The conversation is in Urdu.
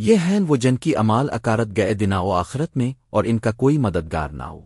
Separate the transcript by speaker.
Speaker 1: یہ ہیں وہ جن کی امال اکارت گئے دنا و آخرت میں اور ان کا کوئی مددگار نہ ہو۔